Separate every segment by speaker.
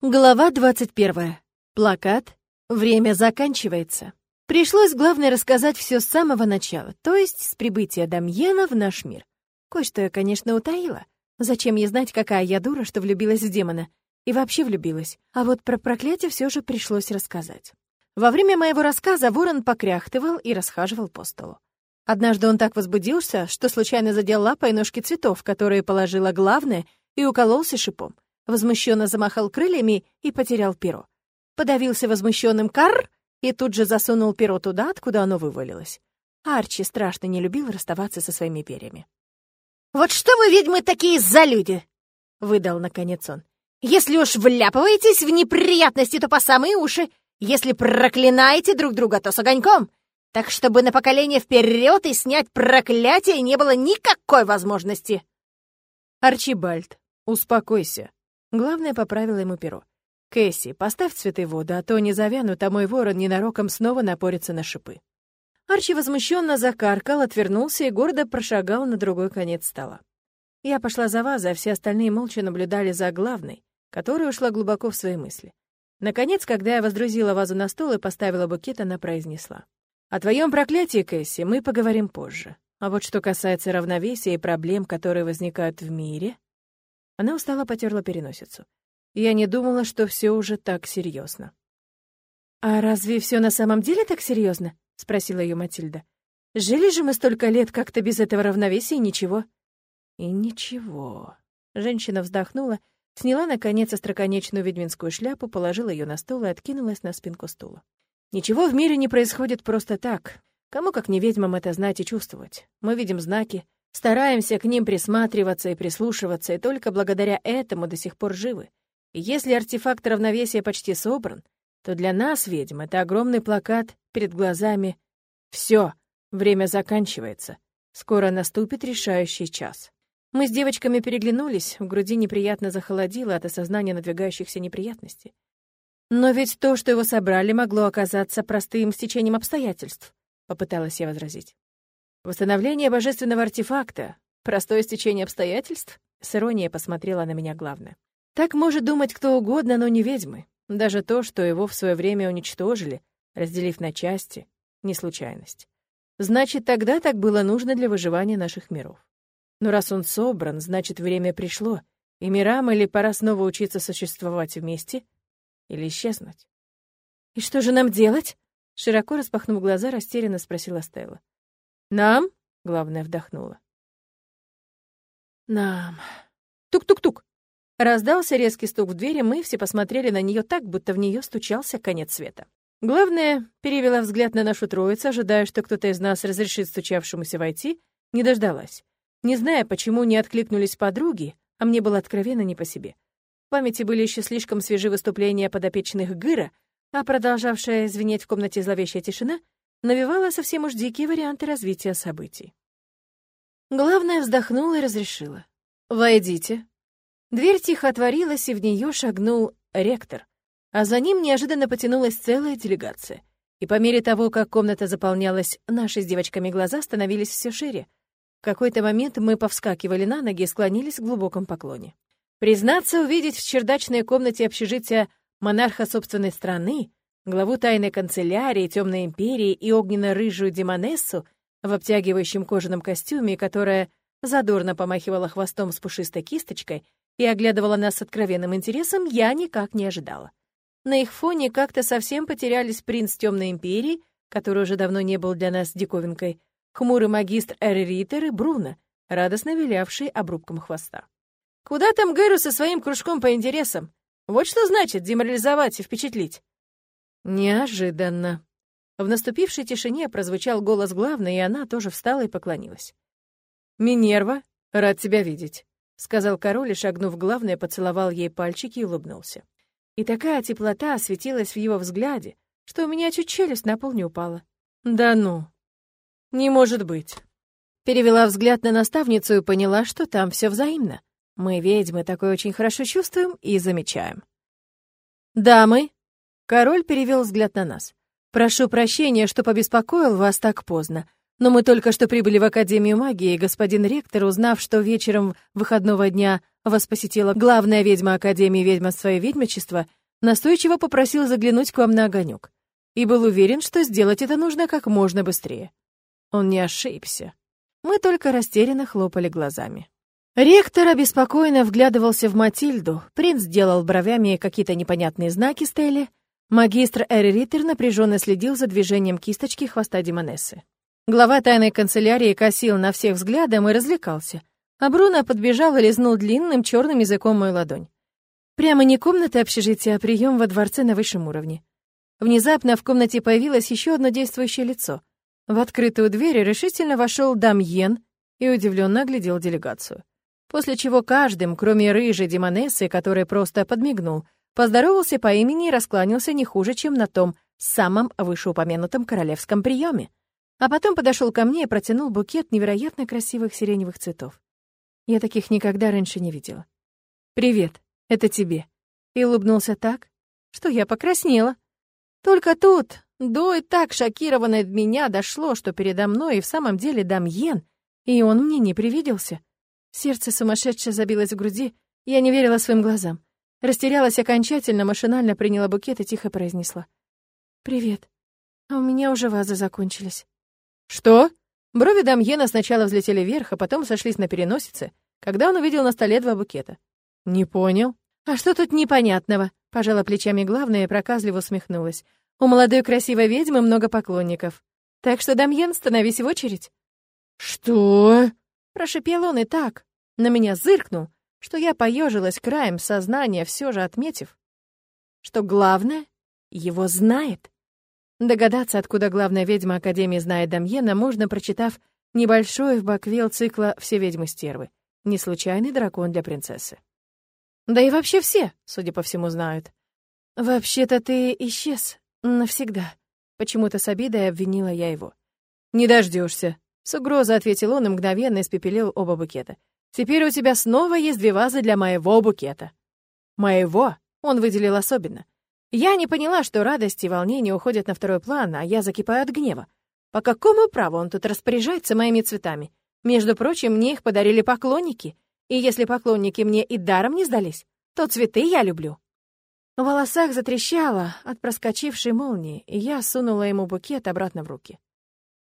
Speaker 1: Глава 21. Плакат. Время заканчивается. Пришлось, главное, рассказать все с самого начала, то есть с прибытия Дамьена в наш мир. Кое-что я, конечно, утаила. Зачем ей знать, какая я дура, что влюбилась в демона? И вообще влюбилась. А вот про проклятие все же пришлось рассказать. Во время моего рассказа ворон покряхтывал и расхаживал по столу. Однажды он так возбудился, что случайно задел лапой ножки цветов, которые положила главное, и укололся шипом возмущенно замахал крыльями и потерял перо. Подавился возмущенным «карр» и тут же засунул перо туда, откуда оно вывалилось. Арчи страшно не любил расставаться со своими перьями.
Speaker 2: «Вот что вы, ведьмы, такие за люди!» — выдал наконец он. «Если уж вляпываетесь в неприятности, то по самые уши. Если проклинаете друг друга, то с огоньком. Так чтобы на поколение вперед и снять проклятие не было никакой возможности!»
Speaker 1: «Арчибальд, успокойся», Главное, поправила ему перо. «Кэсси, поставь цветы в воду, а то не завянут, а мой ворон ненароком снова напорится на шипы». Арчи возмущенно закаркал, отвернулся и гордо прошагал на другой конец стола. Я пошла за вазой, а все остальные молча наблюдали за главной, которая ушла глубоко в свои мысли. Наконец, когда я воздрузила вазу на стол и поставила букет, она произнесла. «О твоем проклятии, Кэсси, мы поговорим позже. А вот что касается равновесия и проблем, которые возникают в мире...» Она устало потерла переносицу. Я не думала, что все уже так серьезно. «А разве все на самом деле так серьезно? спросила ее Матильда. «Жили же мы столько лет как-то без этого равновесия и ничего». «И ничего». Женщина вздохнула, сняла, наконец, остроконечную ведьминскую шляпу, положила ее на стол и откинулась на спинку стула. «Ничего в мире не происходит просто так. Кому, как не ведьмам, это знать и чувствовать. Мы видим знаки, Стараемся к ним присматриваться и прислушиваться, и только благодаря этому до сих пор живы. И если артефакт равновесия почти собран, то для нас, ведьм, это огромный плакат перед глазами. Все, время заканчивается. Скоро наступит решающий час. Мы с девочками переглянулись, в груди неприятно захолодило от осознания надвигающихся неприятностей. Но ведь то, что его собрали, могло оказаться простым стечением обстоятельств, попыталась я возразить. Восстановление божественного артефакта. Простое стечение обстоятельств? С иронией посмотрела на меня главное. Так может думать кто угодно, но не ведьмы. Даже то, что его в свое время уничтожили, разделив на части, не случайность. Значит, тогда так было нужно для выживания наших миров. Но раз он собран, значит, время пришло, и мирам или пора снова учиться существовать вместе, или исчезнуть. «И что же нам делать?» Широко распахнув глаза, растерянно спросила Стелла. «Нам?» — главное вдохнула. «Нам». Тук-тук-тук. Раздался резкий стук в двери, мы все посмотрели на нее так, будто в нее стучался конец света. Главное, перевела взгляд на нашу троицу, ожидая, что кто-то из нас разрешит стучавшемуся войти, не дождалась. Не зная, почему не откликнулись подруги, а мне было откровенно не по себе. В памяти были еще слишком свежи выступления подопечных Гыра, а продолжавшая звенеть в комнате зловещая тишина — навевала совсем уж дикие варианты развития событий. Главное, вздохнула и разрешила. «Войдите». Дверь тихо отворилась, и в нее шагнул ректор, а за ним неожиданно потянулась целая делегация. И по мере того, как комната заполнялась, наши с девочками глаза становились все шире. В какой-то момент мы повскакивали на ноги и склонились в глубоком поклоне. Признаться, увидеть в чердачной комнате общежития монарха собственной страны главу тайной канцелярии, темной империи и огненно-рыжую демонессу в обтягивающем кожаном костюме, которая задорно помахивала хвостом с пушистой кисточкой и оглядывала нас с откровенным интересом, я никак не ожидала. На их фоне как-то совсем потерялись принц Темной Империи, который уже давно не был для нас диковинкой, хмурый магистр Эрритер и Бруно, радостно вилявший обрубком хвоста. Куда там Гэру со своим кружком по интересам? Вот что значит деморализовать и впечатлить. Неожиданно. В наступившей тишине прозвучал голос главной, и она тоже встала и поклонилась. «Минерва, рад тебя видеть», — сказал король и, шагнув главное, поцеловал ей пальчики и улыбнулся. И такая теплота осветилась в его взгляде, что у меня чуть челюсть на пол не упала. «Да ну! Не может быть!» Перевела взгляд на наставницу и поняла, что там все взаимно. Мы, ведьмы, такое очень хорошо чувствуем и замечаем. «Дамы!» Король перевел взгляд на нас. «Прошу прощения, что побеспокоил вас так поздно. Но мы только что прибыли в Академию магии, и господин ректор, узнав, что вечером выходного дня вас посетила главная ведьма Академии ведьмовства и ведьмичества, настойчиво попросил заглянуть к вам на огонек и был уверен, что сделать это нужно как можно быстрее. Он не ошибся. Мы только растерянно хлопали глазами. Ректор обеспокоенно вглядывался в Матильду, принц делал бровями какие-то непонятные знаки Стелли, магистр Эри Риттер напряженно следил за движением кисточки хвоста Демонессы. Глава тайной канцелярии косил на всех взглядом и развлекался, а Бруно подбежал и лизнул длинным черным языком мою ладонь. Прямо не комната общежития, а прием во дворце на высшем уровне. Внезапно в комнате появилось еще одно действующее лицо. В открытую дверь решительно вошел Дамьен и удивленно оглядел делегацию. После чего каждым, кроме рыжей демонессы, который просто подмигнул, поздоровался по имени и раскланялся не хуже, чем на том самом вышеупомянутом королевском приеме. А потом подошел ко мне и протянул букет невероятно красивых сиреневых цветов. Я таких никогда раньше не видела. «Привет, это тебе». И улыбнулся так, что я покраснела. Только тут до и так шокированное от меня дошло, что передо мной и в самом деле Дамьен, и он мне не привиделся. Сердце сумасшедше забилось в груди, я не верила своим глазам. Растерялась окончательно, машинально приняла букет и тихо произнесла. «Привет. А у меня уже вазы закончились». «Что?» Брови Дамьена сначала взлетели вверх, а потом сошлись на переносице, когда он увидел на столе два букета. «Не понял». «А что тут непонятного?» — пожала плечами главная и проказливо усмехнулась. «У молодой красивой ведьмы много поклонников. Так что, Дамьен, становись в очередь».
Speaker 2: «Что?»
Speaker 1: — прошипел он и так. На меня зыркнул, что я поежилась краем сознания, все же отметив, что главное — его знает. Догадаться, откуда главная ведьма Академии знает Дамьена, можно, прочитав небольшой в Баквил цикла «Все ведьмы-стервы». Не случайный дракон для принцессы. Да и вообще все, судя по всему, знают. «Вообще-то ты исчез. Навсегда». Почему-то с обидой обвинила я его. «Не дождешься. с угрозой ответил он и мгновенно испепелил оба букета. «Теперь у тебя снова есть две вазы для моего букета». «Моего?» — он выделил особенно. Я не поняла, что радость и волнение уходят на второй план, а я закипаю от гнева. По какому праву он тут распоряжается моими цветами? Между прочим, мне их подарили поклонники — и если поклонники мне и даром не сдались, то цветы я люблю. В волосах затрещало от проскочившей молнии, и я сунула ему букет обратно в руки.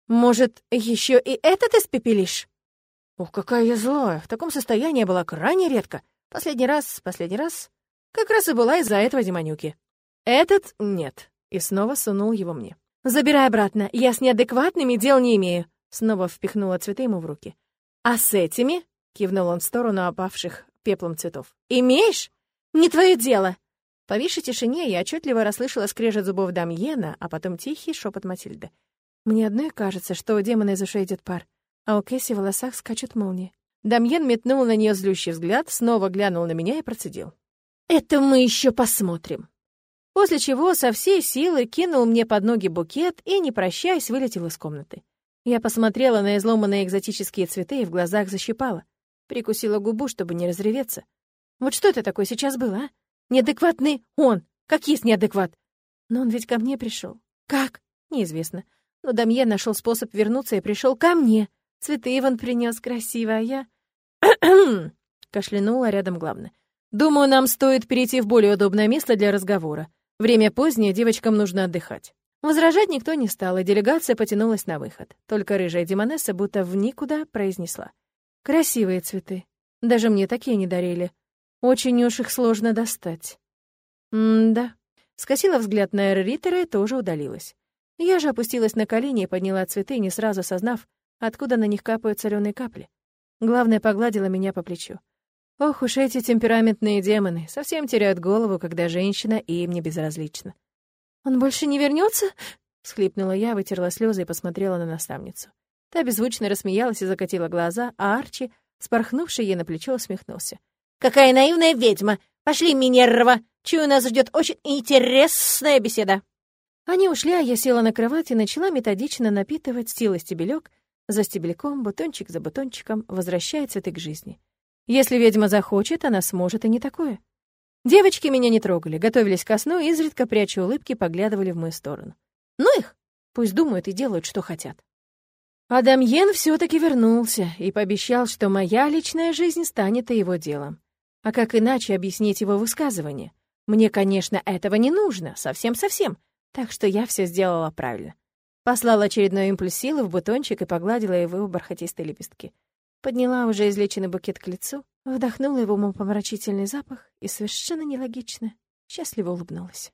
Speaker 1: «Может, еще и этот испепелишь?» Ух, какая я злая. В таком состоянии была крайне редко. Последний раз, последний раз. Как раз и была из-за этого демонюки. Этот — нет. И снова сунул его мне. «Забирай обратно. Я с неадекватными дел не имею». Снова впихнула цветы ему в руки. «А с этими?» — кивнул он в сторону опавших пеплом цветов. «Имеешь? Не твое дело!» В повисшей тишине я отчетливо расслышала скрежет зубов Дамьена, а потом тихий шепот Матильды. Мне одной кажется, что у демона из ушей идет пар, а у Кэсси в волосах скачут молнии. Дамьен метнул на нее злющий взгляд, снова глянул на меня и процедил. «Это мы еще посмотрим». После чего со всей силы кинул мне под ноги букет и, не прощаясь, вылетел из комнаты. Я посмотрела на изломанные экзотические цветы и в глазах защипала. Прикусила губу, чтобы не разреветься. Вот что это такое сейчас было, а? Неадекватный он. Как есть неадекват? Но он ведь ко мне пришел. Как? Неизвестно. Но Дамьен нашел способ вернуться и пришел ко мне. Цветы Иван принес красиво, а я... Кашлянула рядом главное. Думаю, нам стоит перейти в более удобное место для разговора. Время позднее, девочкам нужно отдыхать. Возражать никто не стал, и делегация потянулась на выход. Только рыжая демонесса будто в никуда произнесла. Красивые цветы. Даже мне такие не дарили. Очень уж их сложно достать. М-да. Скосила взгляд на Эр-Риттера и тоже удалилась. Я же опустилась на колени и подняла цветы, не сразу осознав, откуда на них капают соленые капли. Главное, погладила меня по плечу. Ох уж эти темпераментные демоны, совсем теряют голову, когда женщина им не безразлична. «Он больше не вернется? всхлипнула я, вытерла слезы и посмотрела на наставницу. Та беззвучно рассмеялась и закатила глаза, а Арчи, спорхнувший ей на плечо, усмехнулся. «Какая наивная ведьма! Пошли, Минерва! Чую, нас ждет очень интересная беседа!» Они ушли, а я села на кровать и начала методично напитывать силы стебелек за стебельком, бутончик за бутончиком, возвращая цветы к жизни. Если ведьма захочет, она сможет и не такое. Девочки меня не трогали, готовились ко сну изредка пряча улыбки, поглядывали в мою сторону. Ну их! Пусть думают и делают, что хотят. Адамьен все-таки вернулся и пообещал, что моя личная жизнь станет и его делом. А как иначе объяснить его высказывание? Мне, конечно, этого не нужно, совсем-совсем, так что я все сделала правильно. Послала очередной импульс силы в бутончик и погладила его бархатистые лепестки. Подняла уже излеченный букет к лицу, вдохнула его умопомрачительный запах и совершенно нелогично, счастливо улыбнулась.